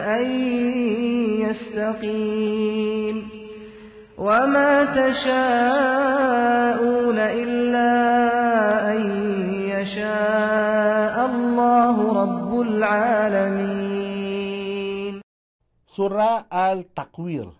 أن يستقيم وما تشاءون إلا أن يشاء الله رب العالمين Sura al-Takwir,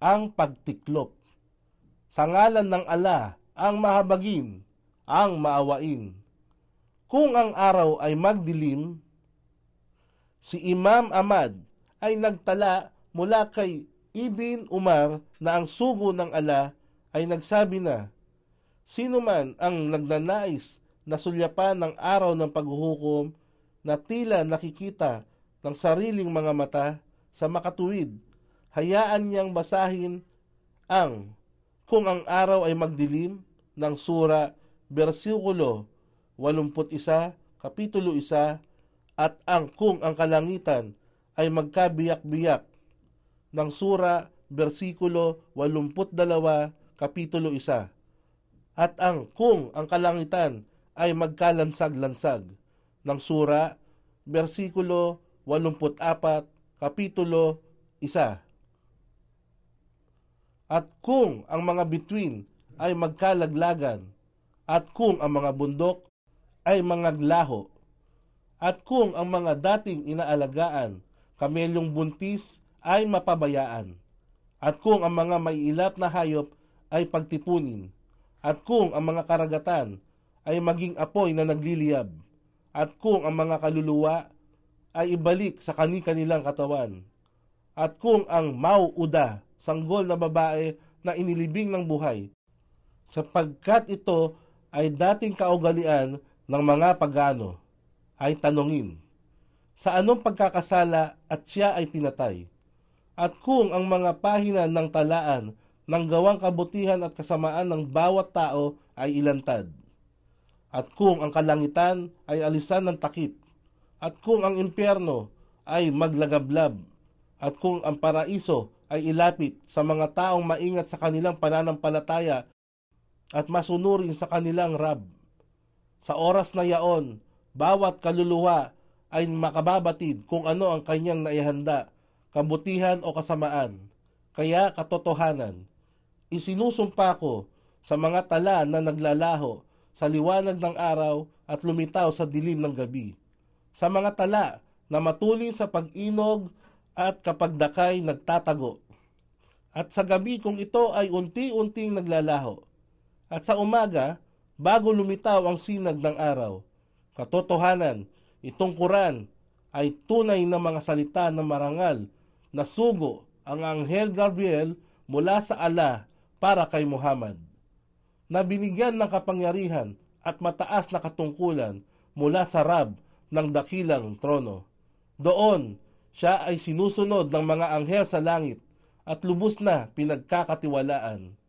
ang pagtiklop. Sa ngalan ng ala, ang mahabagin, ang maawain. Kung ang araw ay magdilim, si Imam Ahmad ay nagtala mula kay Ibn Umar na ang sugo ng ala ay nagsabi na, Sino man ang nagnanais na sulyapan ng araw ng paghuhukom na tila nakikita ng sariling mga mata sa makatuwid, hayaan niyang basahin ang kung ang araw ay magdilim ng sura versikulo 81, kapitulo 1 at ang kung ang kalangitan ay magkabiyak-biyak ng sura versikulo 82, kapitulo 1 at ang kung ang kalangitan ay magkalansag-lansag ng sura versikulo 84, kapitulo 1 at kung ang mga bituin ay magkalaglagan, at kung ang mga bundok ay mga glaho, at kung ang mga dating inaalagaan, kamelyong buntis ay mapabayaan, at kung ang mga maiilap na hayop ay pagtipunin, at kung ang mga karagatan ay maging apoy na nagliliyab, at kung ang mga kaluluwa ay ibalik sa kani-kanilang katawan, at kung ang mauuda sanggol na babae na inilibing ng buhay, sapagkat ito ay dating kaugalian ng mga pagano, ay tanungin, sa anong pagkakasala at siya ay pinatay? At kung ang mga pahina ng talaan ng gawang kabutihan at kasamaan ng bawat tao ay ilantad, at kung ang kalangitan ay alisan ng takip, at kung ang impyerno ay maglagablab, at kung ang paraiso ay ilapit sa mga taong maingat sa kanilang pananampalataya at masunurin sa kanilang rab. Sa oras na yaon, bawat kaluluwa ay makababatid kung ano ang kanyang naihanda, kabutihan o kasamaan. Kaya katotohanan, isinusumpa ko sa mga tala na naglalaho sa liwanag ng araw at lumitaw sa dilim ng gabi. Sa mga tala na matulin sa pag-inog at kapag dakay nagtatago. At sa gabi kung ito ay unti-unting naglalaho. At sa umaga, bago lumitaw ang sinag ng araw. Katotohanan, itong Quran ay tunay na mga salita ng marangal na sugo ang Anghel Gabriel mula sa Allah para kay Muhammad. Na binigyan ng kapangyarihan at mataas na katungkulan mula sa Rab ng dakilang trono Doon, siya ay sinusunod ng mga anghel sa langit at lubos na pinagkakatiwalaan.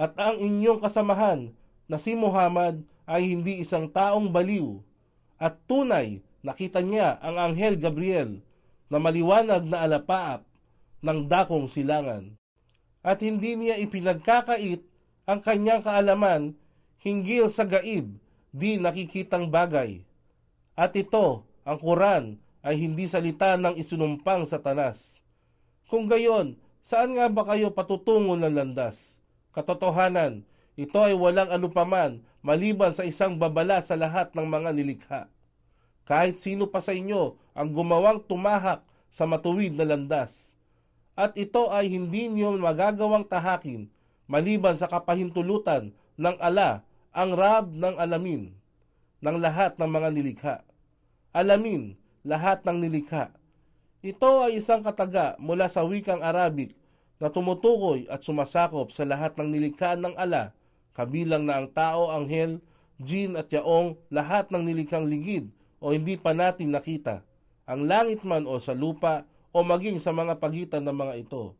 At ang inyong kasamahan na si Muhammad ay hindi isang taong baliw at tunay nakita niya ang anghel Gabriel na maliwanag na alapaap ng dakong silangan. At hindi niya ipinagkakait ang kanyang kaalaman hinggil sa gaib di nakikitang bagay. At ito, ang Quran, ay hindi salita ng isunumpang satanas. Kung gayon, saan nga ba kayo patutungo ng landas? Katotohanan, ito ay walang anupaman maliban sa isang babala sa lahat ng mga nilikha. Kahit sino pa sa inyo ang gumawang tumahak sa matuwid na landas. At ito ay hindi niyo magagawang tahakin maliban sa kapahintulutan ng ala ang Rab ng alamin ng lahat ng mga nilikha. Alamin lahat ng nilikha. Ito ay isang kataga mula sa wikang Arabic na tumutukoy at sumasakop sa lahat ng nilikhaan ng ala, kabilang na ang tao, anghel, jin at yaong lahat ng nilikhang ligid o hindi pa natin nakita, ang langit man o sa lupa o maging sa mga pagitan ng mga ito.